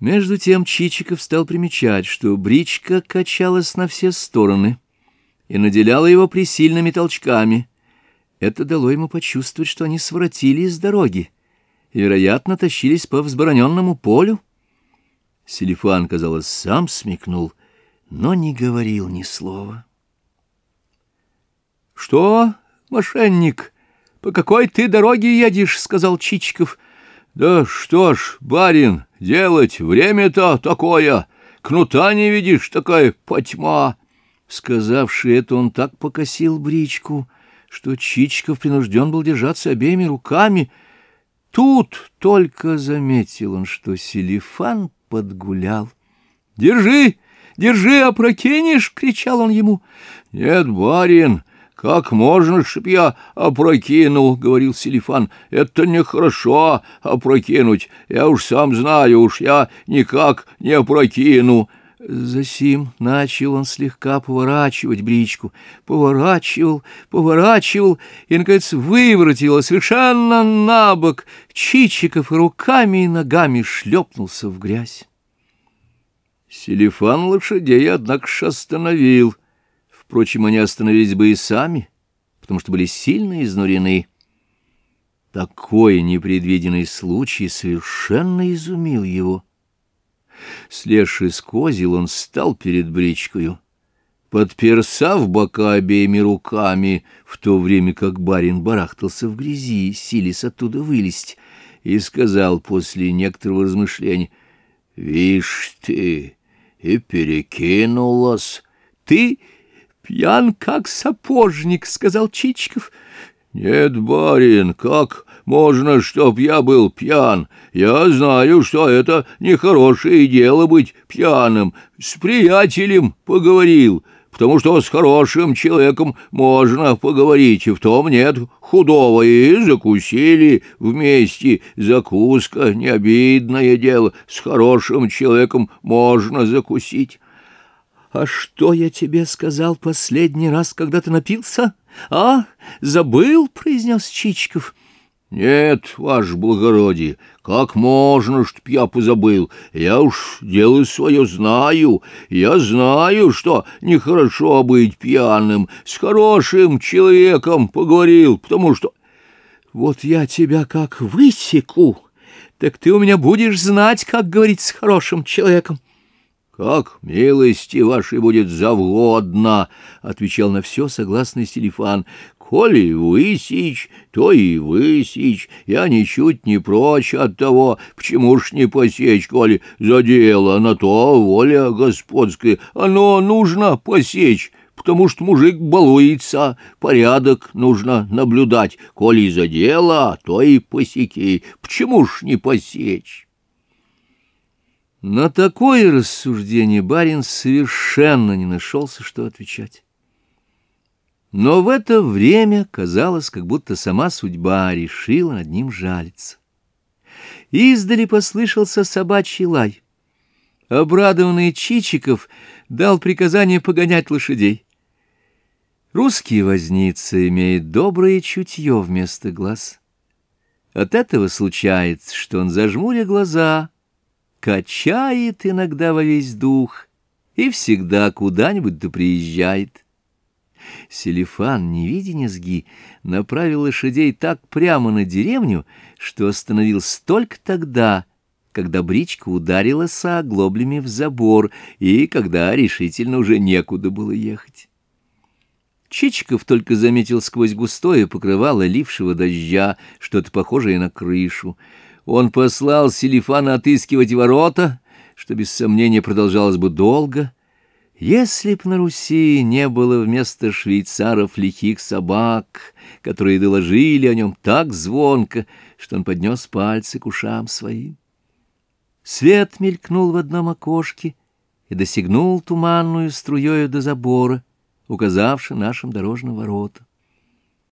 Между тем Чичиков стал примечать, что бричка качалась на все стороны и наделяла его присильными толчками. Это дало ему почувствовать, что они своротили с дороги и, вероятно, тащились по взбороненному полю. Селифан, казалось, сам смекнул, но не говорил ни слова. — Что, мошенник, по какой ты дороге едешь? — сказал Чичиков. — Да что ж, барин, делать время-то такое, кнута не видишь, такая потьма. Сказавши это, он так покосил бричку, что Чичиков принужден был держаться обеими руками. Тут только заметил он, что Селифан подгулял. — Держи, держи, опрокинешь! — кричал он ему. — Нет, барин, «Как можно, чтоб я опрокинул?» — говорил Селифан. «Это нехорошо опрокинуть. Я уж сам знаю, уж я никак не опрокину». Засим начал он слегка поворачивать бричку. Поворачивал, поворачивал и, наконец, выворотило совершенно на бок. Чичиков руками и ногами шлепнулся в грязь. Селифан лошадей, однако, остановил — Впрочем, они остановились бы и сами, потому что были сильно изнурены. Такой непредвиденный случай совершенно изумил его. Слезший с козел, он стал перед бричкою, подперся в бока обеими руками, в то время как барин барахтался в грязи, силясь оттуда вылезть, и сказал после некоторого размышления, «Вишь ты, и перекинулась, ты...» «Пьян, как сапожник», — сказал Чичиков. «Нет, барин, как можно, чтоб я был пьян? Я знаю, что это нехорошее дело быть пьяным. С приятелем поговорил, потому что с хорошим человеком можно поговорить, и в том нет худого, и закусили вместе. Закуска — не обидное дело, с хорошим человеком можно закусить». «А что я тебе сказал последний раз, когда ты напился? А, забыл?» — произнес Чичиков. «Нет, ваше благородие, как можно, чтоб я позабыл? Я уж дело свое знаю. Я знаю, что нехорошо быть пьяным. С хорошим человеком поговорил, потому что... Вот я тебя как высеку, так ты у меня будешь знать, как говорить с хорошим человеком. «Как милости вашей будет завгодно!» — отвечал на все согласный Селифан. «Коли высечь, то и высечь. Я ничуть не прочь от того, почему ж не посечь, коли за дело на то воля господская. Оно нужно посечь» потому что мужик балуется, порядок нужно наблюдать. Коли за дело, то и посеки. Почему ж не посечь? На такое рассуждение барин совершенно не нашелся, что отвечать. Но в это время казалось, как будто сама судьба решила над ним жалиться. Издали послышался собачий лай. Обрадованный Чичиков дал приказание погонять лошадей. Русский возница имеет доброе чутье вместо глаз. От этого случается, что он, зажмуря глаза, качает иногда во весь дух и всегда куда-нибудь да приезжает. Селифан, не видя низги, направил лошадей так прямо на деревню, что остановился только тогда, когда бричка ударилась оглоблями в забор и когда решительно уже некуда было ехать. Чичиков только заметил сквозь густое покрывало лившего дождя что-то похожее на крышу — он послал Селифана отыскивать ворота, что без сомнения продолжалось бы долго. Если б на Руси не было вместо швейцаров лихих собак, которые доложили о нем так звонко, что он поднес пальцы к ушам своим. Свет мелькнул в одном окошке и досягнул туманную струею до забора, указавши нашим дорожным воротам.